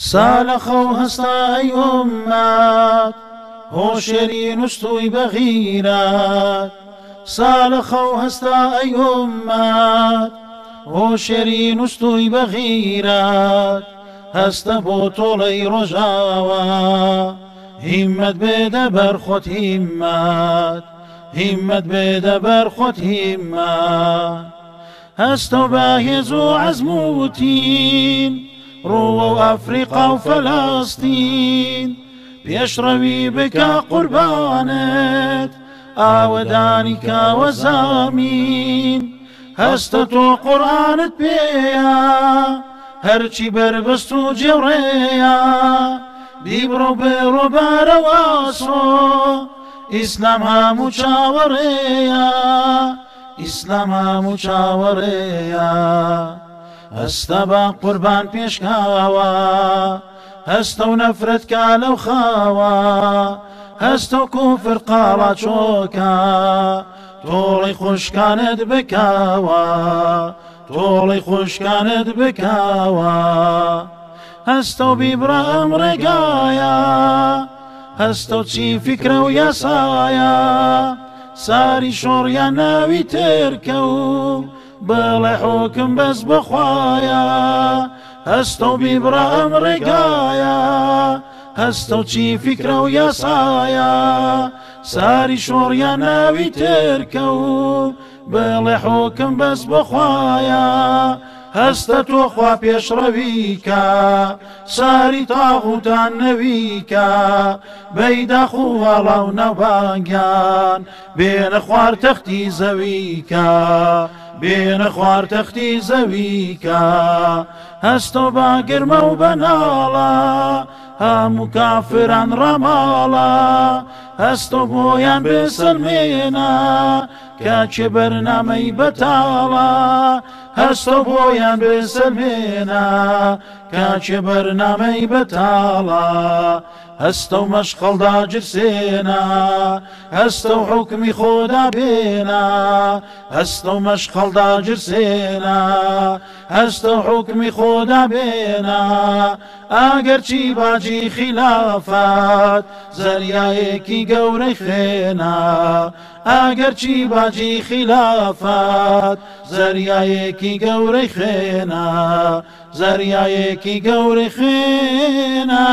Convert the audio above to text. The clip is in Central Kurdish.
سالخو هەستای ئۆمات هۆشێری نوستوی بەغیرات سالخەو هەستا ئەی ئۆمات هۆشێری نوستوی بەغیرات هەستە بۆ تۆڵەی ڕۆژاوە هیممەت بێدە همت هیممات هیممەت بێدە بەرخۆت هیممات هەستە بەهێز و عەزموتین رووا أفريقيا وفلسطين بيشربي بك قربانت آودانك وزامين هەستە تۆ قورآانت پێەیە هەرچی بربست و جێڕێە دیبڕۆ بێڕۆ بارەواسۆ ئیسلام هەموو چاوەڕێە ئیسلام هەستە بە قوربان پێشکاوە هەستە و نەفرەت کا لەو خاوە هەستە و فرقاوە چۆکە تۆڵی خوشکانت بکاوە تۆڵی خوشکانت بکاوە هەستە و بیبرا ئەم ڕێگایە هەستە و چی فکرە و یاسایە ساری شۆڕیان ناوی تێرکە و بەڵێ حۆکم بەس بەخوایە هەستە و بیبرا ئەم ڕێگایە هەستە و چی فکرە و یاسایە ساری شۆڕیان ناوی تێرکە و بەڵێ حۆکم بەس بەخوایە هەستە تۆ خوا پێشڕەویکە ساری تاغوتان نەویکە بەیداخ و وەڵاو نەبانگیان بێنە خوار تەختی زەویکە بێنە خوار تەختی زەویکە هەستۆ باگرمە و بەناڵە هەموو کافران ڕەماڵە هەستۆ بۆیان بێسەلمێنە کاچێ بەرنامەی بەتاڵە هەستە بۆیان بێسەمێنا کاچێ بەرنامەی بەتاڵە هەستە و مەشقەڵدا جرسێنا هەستە و حکمی خۆدا بێنا هەستە و مەشقەڵدا جرسێنا هەستە حکمی خۆدا بێنا ئاگەرچی باجی خلافات زەریایەکی گەورەی خێنا ئاگەرچی باجی خلافات زەریایەکی گەورەی خێنا زەریایەکی گەورەی خێنا